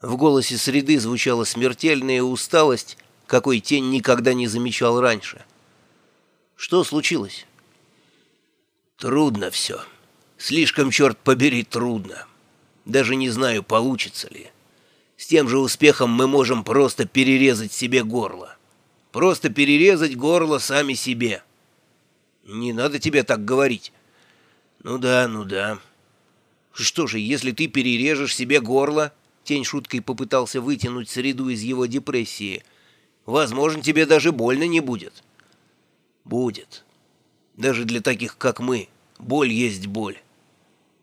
В голосе среды звучала смертельная усталость, какой тень никогда не замечал раньше. Что случилось? Трудно все. Слишком, черт побери, трудно. Даже не знаю, получится ли. С тем же успехом мы можем просто перерезать себе горло. Просто перерезать горло сами себе. Не надо тебе так говорить. Ну да, ну да. Что же, если ты перережешь себе горло, Тень шуткой попытался вытянуть среду из его депрессии. «Возможно, тебе даже больно не будет». «Будет. Даже для таких, как мы, боль есть боль.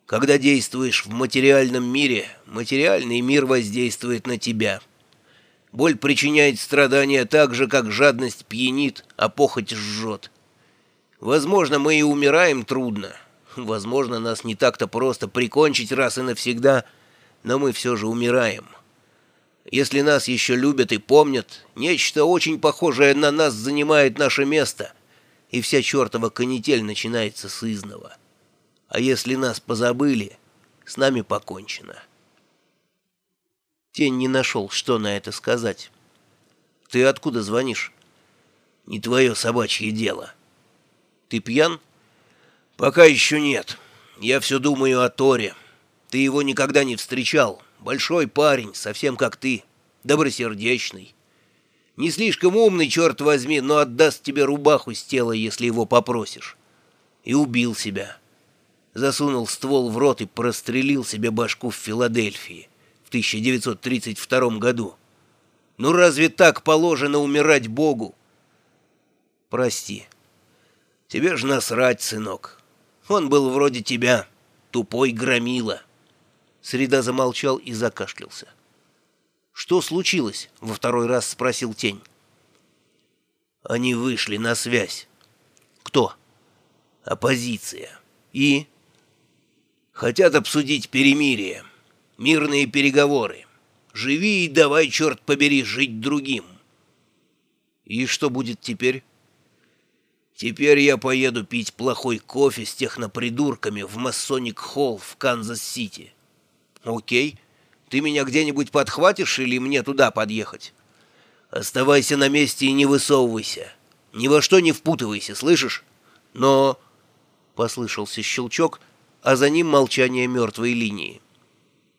Когда действуешь в материальном мире, материальный мир воздействует на тебя. Боль причиняет страдания так же, как жадность пьянит, а похоть жжет. Возможно, мы и умираем трудно. Возможно, нас не так-то просто прикончить раз и навсегда — но мы все же умираем. Если нас еще любят и помнят, нечто очень похожее на нас занимает наше место, и вся чертова канитель начинается с изного. А если нас позабыли, с нами покончено. Тень не нашел, что на это сказать. «Ты откуда звонишь?» «Не твое собачье дело». «Ты пьян?» «Пока еще нет. Я все думаю о Торе». Ты его никогда не встречал. Большой парень, совсем как ты. Добросердечный. Не слишком умный, черт возьми, но отдаст тебе рубаху с тела, если его попросишь. И убил себя. Засунул ствол в рот и прострелил себе башку в Филадельфии в 1932 году. Ну разве так положено умирать Богу? Прости. Тебе ж насрать, сынок. Он был вроде тебя, тупой громила. Среда замолчал и закашлялся. «Что случилось?» — во второй раз спросил Тень. «Они вышли на связь». «Кто?» «Оппозиция. И?» «Хотят обсудить перемирие, мирные переговоры. Живи и давай, черт побери, жить другим». «И что будет теперь?» «Теперь я поеду пить плохой кофе с технопридурками в Массоник Холл в Канзас-Сити». «Окей. Ты меня где-нибудь подхватишь или мне туда подъехать?» «Оставайся на месте и не высовывайся. Ни во что не впутывайся, слышишь?» «Но...» — послышался щелчок, а за ним молчание мертвой линии.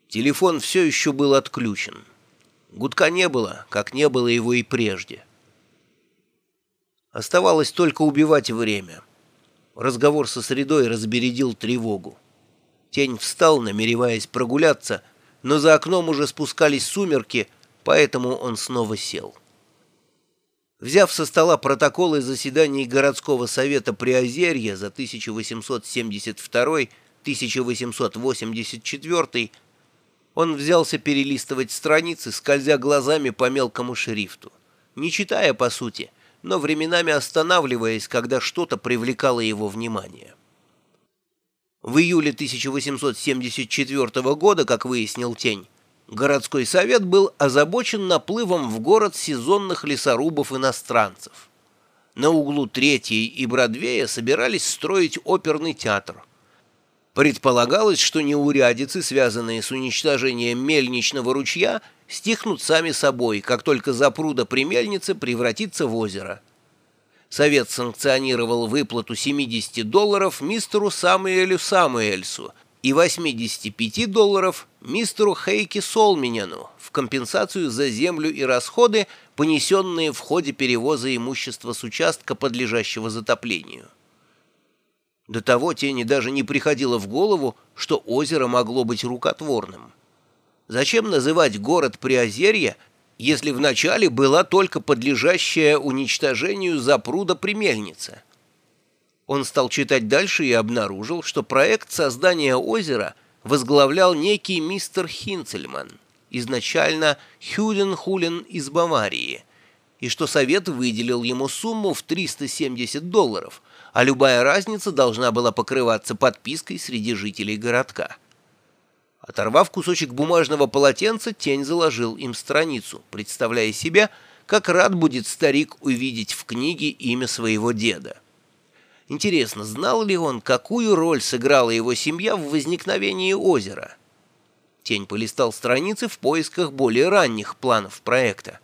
Телефон все еще был отключен. Гудка не было, как не было его и прежде. Оставалось только убивать время. Разговор со средой разбередил тревогу. Тень встал, намереваясь прогуляться, но за окном уже спускались сумерки, поэтому он снова сел. Взяв со стола протоколы заседаний городского совета Приозерья за 1872-1884, он взялся перелистывать страницы, скользя глазами по мелкому шрифту, не читая по сути, но временами останавливаясь, когда что-то привлекало его внимание. В июле 1874 года, как выяснил Тень, городской совет был озабочен наплывом в город сезонных лесорубов-иностранцев. На углу Третьей и Бродвея собирались строить оперный театр. Предполагалось, что неурядицы, связанные с уничтожением мельничного ручья, стихнут сами собой, как только запруда при мельнице превратится в озеро. Совет санкционировал выплату 70 долларов мистеру Самуэлю Самуэльсу и 85 долларов мистеру Хейки Солминяну в компенсацию за землю и расходы, понесенные в ходе перевоза имущества с участка, подлежащего затоплению. До того тени даже не приходило в голову, что озеро могло быть рукотворным. Зачем называть город Приозерье – если вначале была только подлежащая уничтожению запруда при мельнице. Он стал читать дальше и обнаружил, что проект создания озера возглавлял некий мистер Хинцельман, изначально Хюлен-Хулен из Баварии, и что совет выделил ему сумму в 370 долларов, а любая разница должна была покрываться подпиской среди жителей городка. Оторвав кусочек бумажного полотенца, тень заложил им страницу, представляя себе, как рад будет старик увидеть в книге имя своего деда. Интересно, знал ли он, какую роль сыграла его семья в возникновении озера? Тень полистал страницы в поисках более ранних планов проекта.